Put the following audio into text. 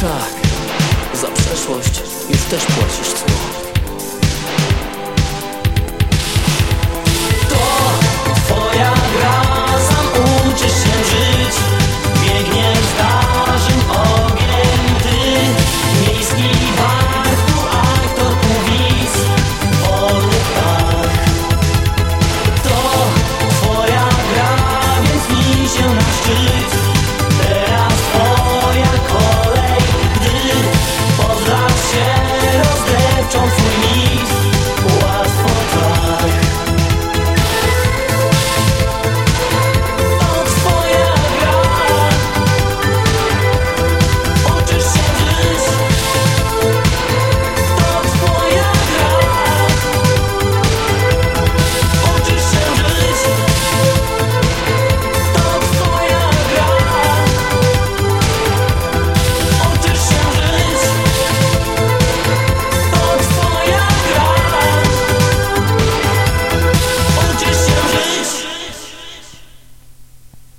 Tak, za przeszłość już też płacisz cło.